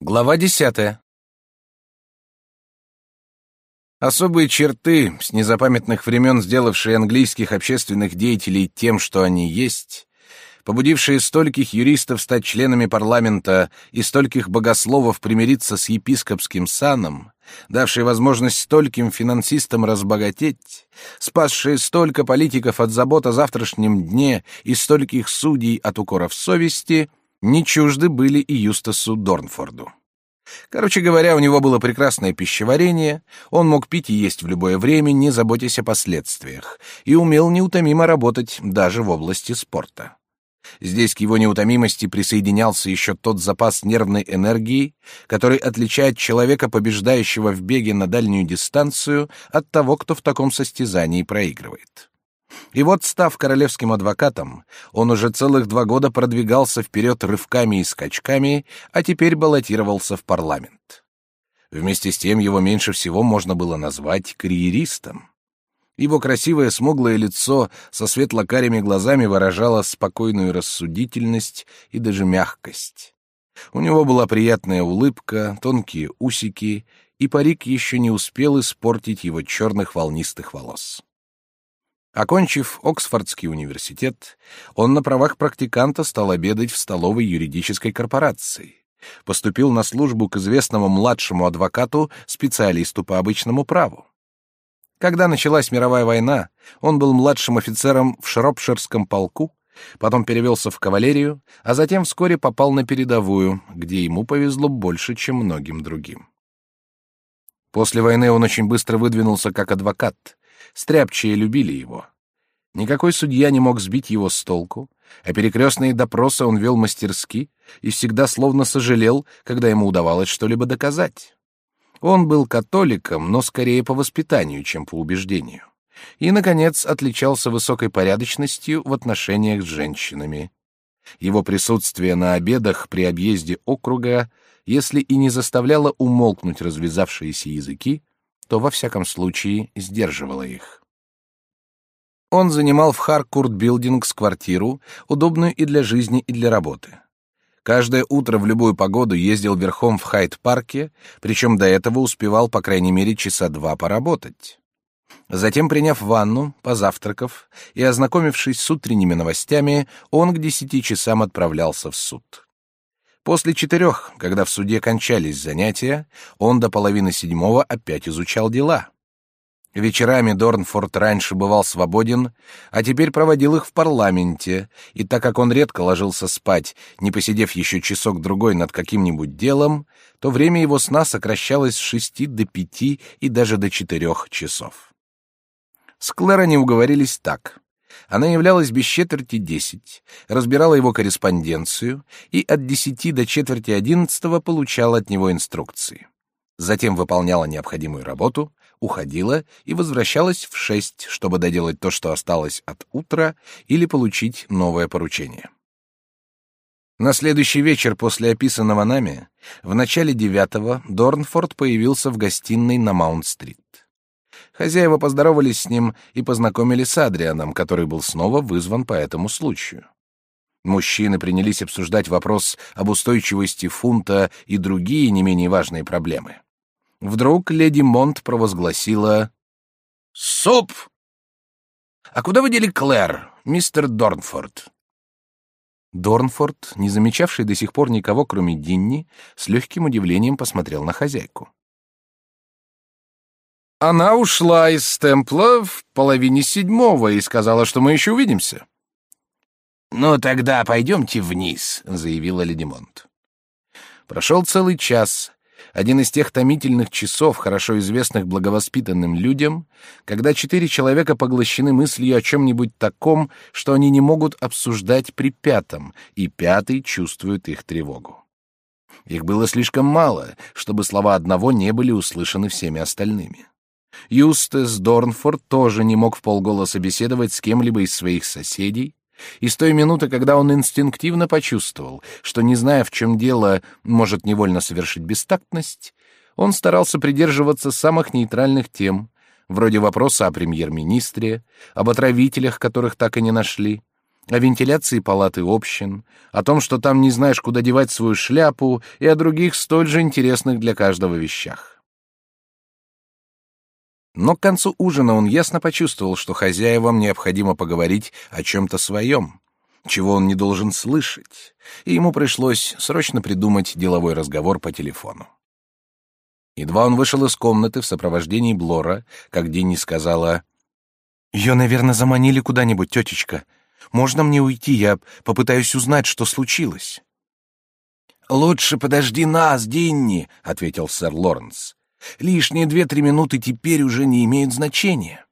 Глава десятая. Особые черты, с незапамятных времен сделавшие английских общественных деятелей тем, что они есть, побудившие стольких юристов стать членами парламента и стольких богословов примириться с епископским саном, давшие возможность стольким финансистам разбогатеть, спасшие столько политиков от забот о завтрашнем дне и стольких судей от укоров совести — не чужды были и Юстасу Дорнфорду. Короче говоря, у него было прекрасное пищеварение, он мог пить и есть в любое время, не заботясь о последствиях, и умел неутомимо работать даже в области спорта. Здесь к его неутомимости присоединялся еще тот запас нервной энергии, который отличает человека, побеждающего в беге на дальнюю дистанцию, от того, кто в таком состязании проигрывает. И вот, став королевским адвокатом, он уже целых два года продвигался вперед рывками и скачками, а теперь баллотировался в парламент. Вместе с тем его меньше всего можно было назвать карьеристом. Его красивое смуглое лицо со светло-карими глазами выражало спокойную рассудительность и даже мягкость. У него была приятная улыбка, тонкие усики, и парик еще не успел испортить его черных волнистых волос. Окончив Оксфордский университет, он на правах практиканта стал обедать в столовой юридической корпорации. Поступил на службу к известному младшему адвокату, специалисту по обычному праву. Когда началась мировая война, он был младшим офицером в Шропширском полку, потом перевелся в кавалерию, а затем вскоре попал на передовую, где ему повезло больше, чем многим другим. После войны он очень быстро выдвинулся как адвокат, Стряпчие любили его. Никакой судья не мог сбить его с толку, а перекрестные допросы он вел мастерски и всегда словно сожалел, когда ему удавалось что-либо доказать. Он был католиком, но скорее по воспитанию, чем по убеждению. И, наконец, отличался высокой порядочностью в отношениях с женщинами. Его присутствие на обедах при объезде округа, если и не заставляло умолкнуть развязавшиеся языки, то во всяком случае сдерживала их. Он занимал в Харкурт Билдингс квартиру, удобную и для жизни, и для работы. Каждое утро в любую погоду ездил верхом в Хайт-парке, причем до этого успевал по крайней мере часа два поработать. Затем, приняв ванну, позавтракав и ознакомившись с утренними новостями, он к десяти часам отправлялся в суд. После четырех, когда в суде кончались занятия, он до половины седьмого опять изучал дела. Вечерами Дорнфорд раньше бывал свободен, а теперь проводил их в парламенте, и так как он редко ложился спать, не посидев еще часок-другой над каким-нибудь делом, то время его сна сокращалось с шести до пяти и даже до четырех часов. С Клэр они уговорились так. Она являлась без четверти десять, разбирала его корреспонденцию и от десяти до четверти одиннадцатого получала от него инструкции. Затем выполняла необходимую работу, уходила и возвращалась в шесть, чтобы доделать то, что осталось от утра, или получить новое поручение. На следующий вечер после описанного нами, в начале девятого, Дорнфорд появился в гостиной на Маунт-стрит. Хозяева поздоровались с ним и познакомили с Адрианом, который был снова вызван по этому случаю. Мужчины принялись обсуждать вопрос об устойчивости фунта и другие не менее важные проблемы. Вдруг леди Монт провозгласила «Суп!» «А куда вы дели Клэр, мистер Дорнфорд?» Дорнфорд, не замечавший до сих пор никого, кроме Динни, с легким удивлением посмотрел на хозяйку. Она ушла из темпла в половине седьмого и сказала, что мы еще увидимся. «Ну, тогда пойдемте вниз», — заявила леди Монт. Прошел целый час, один из тех томительных часов, хорошо известных благовоспитанным людям, когда четыре человека поглощены мыслью о чем-нибудь таком, что они не могут обсуждать при пятом, и пятый чувствует их тревогу. Их было слишком мало, чтобы слова одного не были услышаны всеми остальными. Юстес Дорнфорд тоже не мог в полголоса беседовать с кем-либо из своих соседей, и с той минуты, когда он инстинктивно почувствовал, что, не зная, в чем дело, может невольно совершить бестактность, он старался придерживаться самых нейтральных тем, вроде вопроса о премьер-министре, об отравителях, которых так и не нашли, о вентиляции палаты общин, о том, что там не знаешь, куда девать свою шляпу, и о других столь же интересных для каждого вещах. Но к концу ужина он ясно почувствовал, что хозяевам необходимо поговорить о чем-то своем, чего он не должен слышать, и ему пришлось срочно придумать деловой разговор по телефону. Едва он вышел из комнаты в сопровождении Блора, как Динни сказала, «Ее, наверное, заманили куда-нибудь, тетечка. Можно мне уйти? Я попытаюсь узнать, что случилось». «Лучше подожди нас, Динни», — ответил сэр Лоренс. «Лишние две-три минуты теперь уже не имеют значения».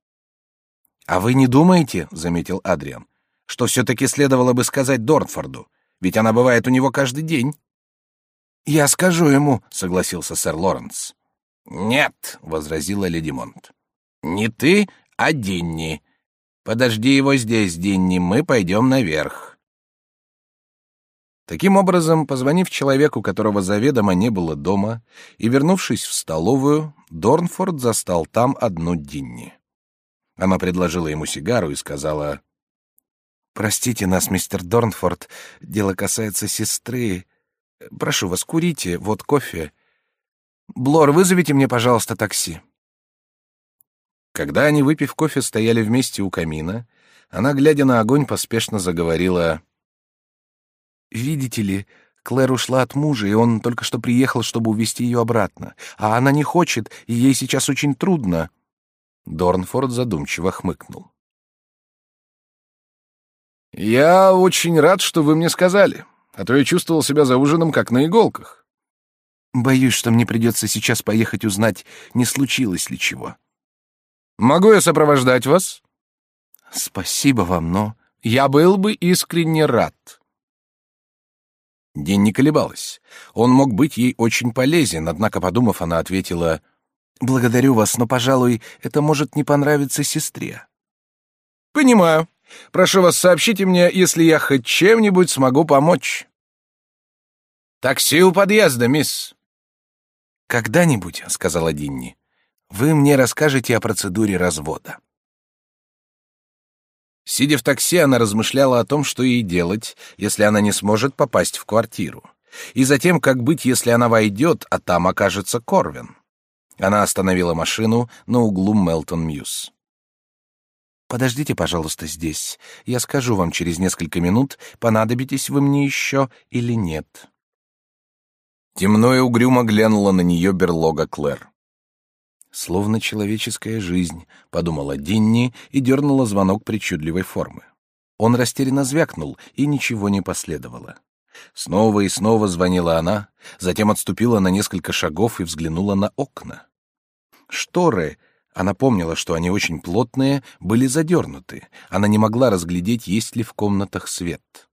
«А вы не думаете, — заметил Адриан, — что все-таки следовало бы сказать Дорнфорду? Ведь она бывает у него каждый день». «Я скажу ему», — согласился сэр Лоренс. «Нет», — возразила леди Монт. «Не ты, а Динни. Подожди его здесь, Динни, мы пойдем наверх». Таким образом, позвонив человеку, которого заведомо не было дома, и вернувшись в столовую, Дорнфорд застал там одну Динни. Она предложила ему сигару и сказала, «Простите нас, мистер Дорнфорд, дело касается сестры. Прошу вас, курите, вот кофе. Блор, вызовите мне, пожалуйста, такси». Когда они, выпив кофе, стояли вместе у камина, она, глядя на огонь, поспешно заговорила. «Видите ли, Клэр ушла от мужа, и он только что приехал, чтобы увезти ее обратно. А она не хочет, и ей сейчас очень трудно». Дорнфорд задумчиво хмыкнул. «Я очень рад, что вы мне сказали а то я чувствовал себя за ужином как на иголках. Боюсь, что мне придется сейчас поехать узнать, не случилось ли чего. Могу я сопровождать вас? Спасибо вам, но я был бы искренне рад. День не колебалась. Он мог быть ей очень полезен, однако, подумав, она ответила, «Благодарю вас, но, пожалуй, это может не понравиться сестре». «Понимаю. Прошу вас, сообщите мне, если я хоть чем-нибудь смогу помочь. Такси у подъезда, мисс. Когда-нибудь, сказала Динни, вы мне расскажете о процедуре развода. Сидя в такси, она размышляла о том, что ей делать, если она не сможет попасть в квартиру, и затем, как быть, если она войдет, а там окажется Корвин. Она остановила машину на углу Мелтон-Мьюз. Подождите, пожалуйста, здесь. Я скажу вам через несколько минут, понадобитесь вы мне еще или нет. Темно и угрюмо глянула на нее берлога Клэр. Словно человеческая жизнь, подумала Динни и дернула звонок причудливой формы. Он растерянно звякнул, и ничего не последовало. Снова и снова звонила она, затем отступила на несколько шагов и взглянула на окна. Шторы, она помнила, что они очень плотные, были задернуты. Она не могла разглядеть, есть ли в комнатах свет.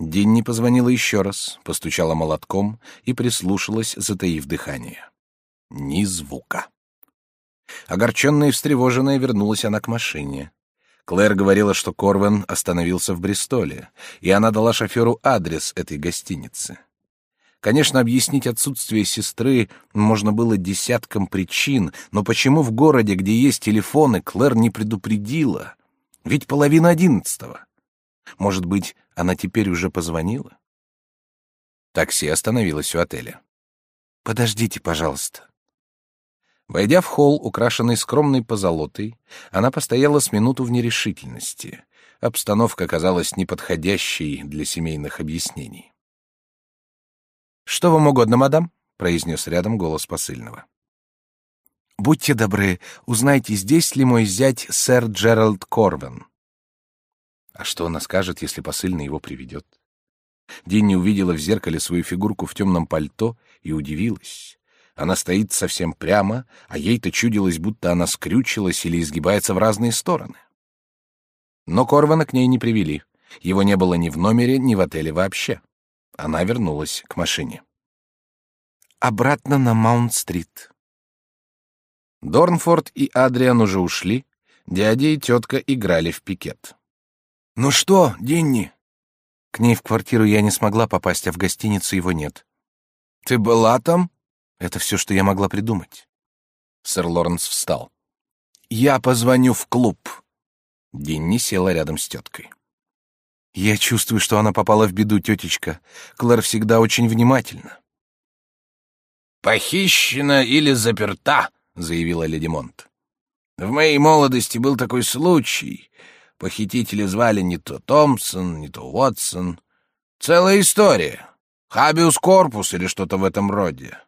Динни позвонила еще раз, постучала молотком и прислушалась, затаив дыхание. Ни звука. Огорченная и встревоженная вернулась она к машине. Клэр говорила, что Корвен остановился в Бристоле, и она дала шоферу адрес этой гостиницы. Конечно, объяснить отсутствие сестры можно было десяткам причин, но почему в городе, где есть телефоны, Клэр не предупредила? Ведь половина одиннадцатого. Может быть, она теперь уже позвонила? Такси остановилось у отеля. «Подождите, пожалуйста». Войдя в холл, украшенный скромной позолотой, она постояла с минуту в нерешительности. Обстановка казалась неподходящей для семейных объяснений. «Что вам угодно, мадам?» — произнес рядом голос посыльного. «Будьте добры, узнайте, здесь ли мой зять сэр Джеральд Корвен». А что она скажет, если посыльный его приведет? Динни увидела в зеркале свою фигурку в темном пальто и удивилась. Она стоит совсем прямо, а ей-то чудилось, будто она скрючилась или изгибается в разные стороны. Но Корвана к ней не привели. Его не было ни в номере, ни в отеле вообще. Она вернулась к машине. Обратно на Маунт-стрит. Дорнфорд и Адриан уже ушли. Дядя и тетка играли в пикет. «Ну что, Динни?» К ней в квартиру я не смогла попасть, а в гостиницу его нет. «Ты была там?» Это все, что я могла придумать. Сэр Лоренс встал. «Я позвоню в клуб». Динни села рядом с теткой. Я чувствую, что она попала в беду, тетечка. Клэр всегда очень внимательна. «Похищена или заперта», — заявила леди Монт. «В моей молодости был такой случай. Похитители звали не то Томпсон, не то Уотсон. Целая история. Хабиус корпус или что-то в этом роде.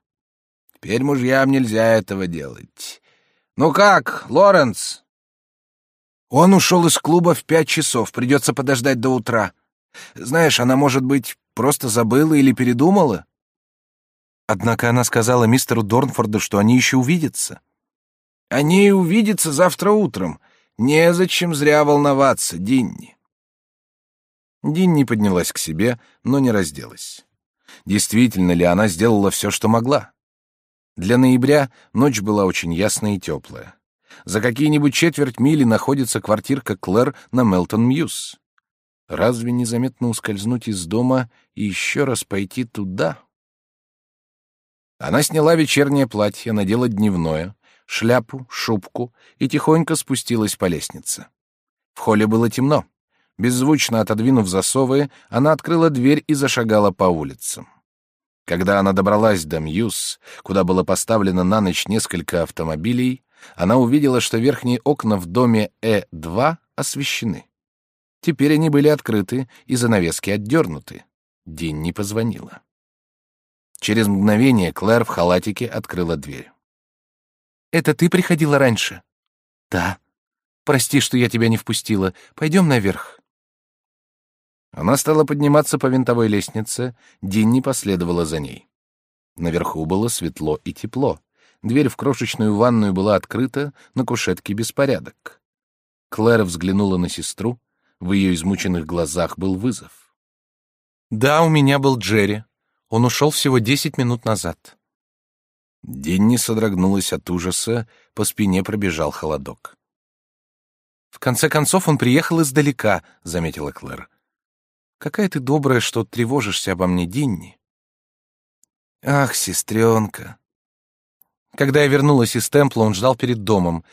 Теперь мужьям нельзя этого делать. Ну как, Лоренс?» Он ушел из клуба в пять часов, придется подождать до утра. Знаешь, она, может быть, просто забыла или передумала? Однако она сказала мистеру Дорнфорду, что они еще увидятся. Они увидятся завтра утром. Незачем зря волноваться, Динни. Динни поднялась к себе, но не разделась. Действительно ли она сделала все, что могла? Для ноября ночь была очень ясная и теплая. За какие-нибудь четверть мили находится квартирка Клэр на Мелтон-Мьюз. Разве незаметно ускользнуть из дома и еще раз пойти туда? Она сняла вечернее платье, надела дневное, шляпу, шубку и тихонько спустилась по лестнице. В холле было темно. Беззвучно отодвинув засовы, она открыла дверь и зашагала по улицам. Когда она добралась до Мьюз, куда было поставлено на ночь несколько автомобилей, она увидела, что верхние окна в доме Э2 освещены. Теперь они были открыты и занавески отдернуты. День не позвонила. Через мгновение Клэр в халатике открыла дверь. «Это ты приходила раньше?» «Да». «Прости, что я тебя не впустила. Пойдем наверх». Она стала подниматься по винтовой лестнице, Динни последовала за ней. Наверху было светло и тепло. Дверь в крошечную ванную была открыта, на кушетке беспорядок. Клэр взглянула на сестру, в ее измученных глазах был вызов. «Да, у меня был Джерри. Он ушел всего десять минут назад». Динни содрогнулась от ужаса, по спине пробежал холодок. «В конце концов, он приехал издалека», — заметила Клэр. «Какая ты добрая, что тревожишься обо мне, Динни». «Ах, сестренка, когда я вернулась из темпла, он ждал перед домом.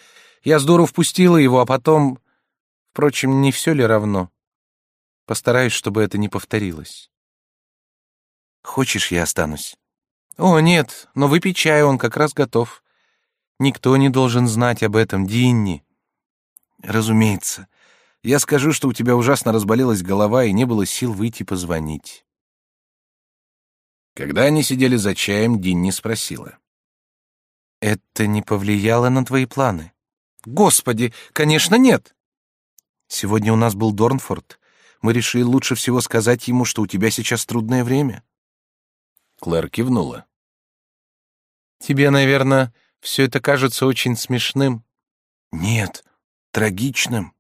Я здорово впустила его, а потом... Впрочем, не все ли равно? Постараюсь, чтобы это не повторилось. Хочешь, я останусь? О, нет, но выпей чай, он как раз готов. Никто не должен знать об этом, Динни. Разумеется. Я скажу, что у тебя ужасно разболелась голова и не было сил выйти позвонить. Когда они сидели за чаем, Динни спросила. Это не повлияло на твои планы? Господи, конечно, нет. Сегодня у нас был Дорнфорд. Мы решили лучше всего сказать ему, что у тебя сейчас трудное время. Клэр кивнула. Тебе, наверное, все это кажется очень смешным. Нет, трагичным.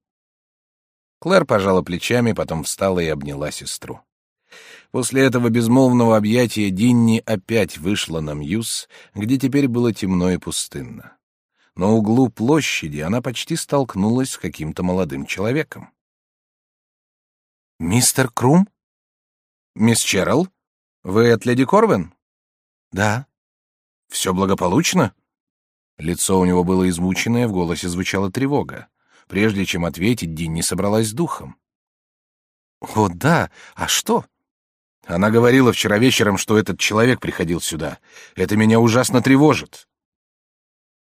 Клэр пожала плечами, потом встала и обняла сестру. После этого безмолвного объятия Динни опять вышла на Мьюз, где теперь было темно и пустынно. На углу площади она почти столкнулась с каким-то молодым человеком. «Мистер Крум?» «Мисс Черрилл? Вы от леди Корвин?» «Да». «Все благополучно?» Лицо у него было измученное, в голосе звучала тревога. Прежде чем ответить, Динни собралась с духом. «О, да, а что?» Она говорила вчера вечером, что этот человек приходил сюда. Это меня ужасно тревожит.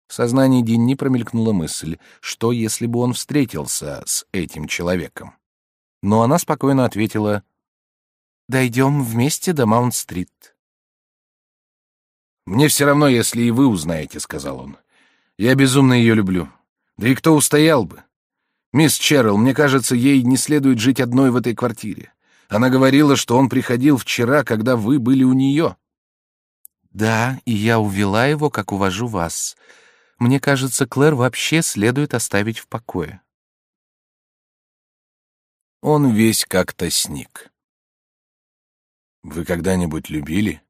В сознании Динни промелькнула мысль, что если бы он встретился с этим человеком. Но она спокойно ответила, «Дойдем вместе до Маунт-стрит». «Мне все равно, если и вы узнаете», — сказал он. «Я безумно ее люблю. Да и кто устоял бы? Мисс Черрилл, мне кажется, ей не следует жить одной в этой квартире. Она говорила, что он приходил вчера, когда вы были у нее. Да, и я увела его, как увожу вас. Мне кажется, Клэр вообще следует оставить в покое. Он весь как-то сник. Вы когда-нибудь любили?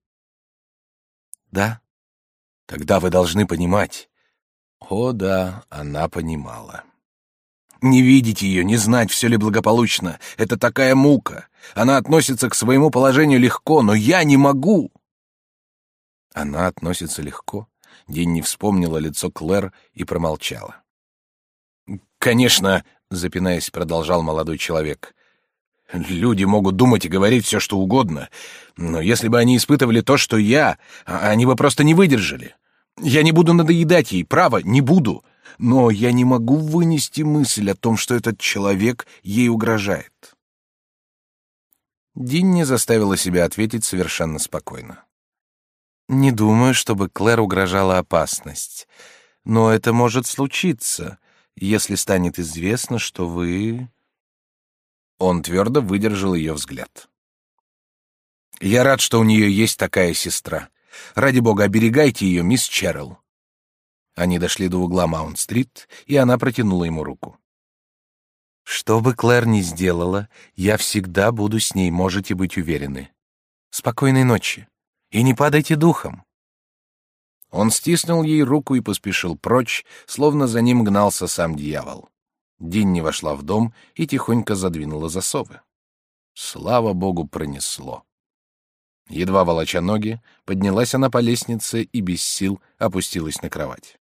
Да. Тогда вы должны понимать. О да, она понимала. Не видеть ее, не знать, все ли благополучно — это такая мука. Она относится к своему положению легко, но я не могу. Она относится легко. Динни вспомнила лицо Клэр и промолчала. «Конечно», — запинаясь, продолжал молодой человек, Люди могут думать и говорить все, что угодно, но если бы они испытывали то, что я, а, они бы просто не выдержали. Я не буду надоедать ей, право, не буду. Но я не могу вынести мысль о том, что этот человек ей угрожает. Динни заставила себя ответить совершенно спокойно. «Не думаю, чтобы Клэр угрожала опасность. Но это может случиться, если станет известно, что вы...» Он твердо выдержал ее взгляд. «Я рад, что у нее есть такая сестра. Ради бога, оберегайте ее, мисс Черрилл». Они дошли до угла Маунт-стрит, и она протянула ему руку. Что бы Клэр ни сделала, я всегда буду с ней, можете быть уверены. Спокойной ночи. И не падайте духом. Он стиснул ей руку и поспешил прочь, словно за ним гнался сам дьявол. Динни вошла в дом и тихонько задвинула засовы. Слава богу, пронесло. Едва волоча ноги, поднялась она по лестнице и без сил опустилась на кровать.